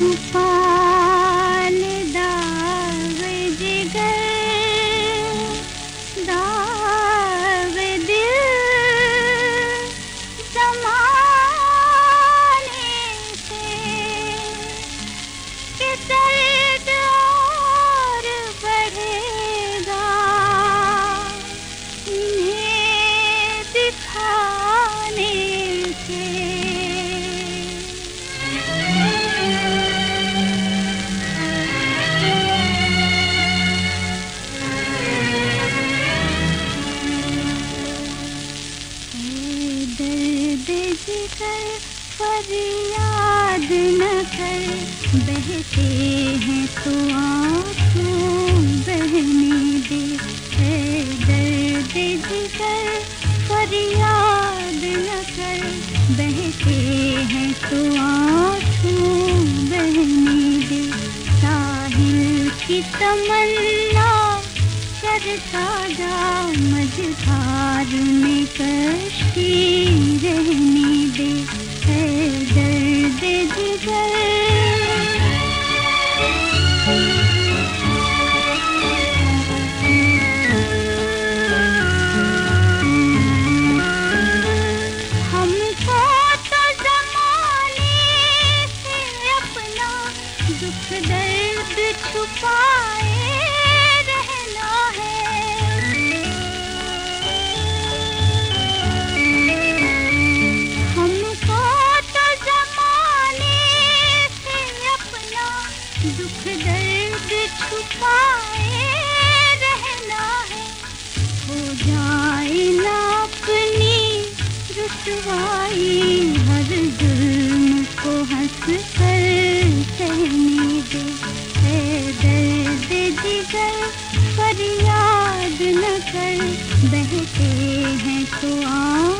छुपा जिगर फरियाद न कर। बहते हैं तो आँसू बहने दे। दर्द जिगर फरियाद न कर। बहते हैं तो आँसू बहने दे। साहिल की तमन्ना करता जा मझधार में कश्ती रहने दर्द छुपाए रहना है। हमको तो जमाने से अपना दुख दर्द छुपाए, रहना है। हो जाए ना अपनी रुसवाई हर जुल्म को हंस कर बहते हैं तो आँसू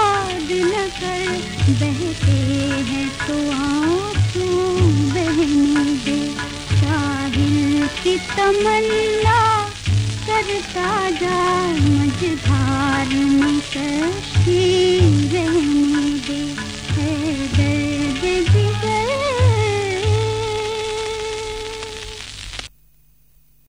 कर बहते हैं तो आँसू बहने दे। साहिल की तमन्ना करता जा, मझधार में कश्ती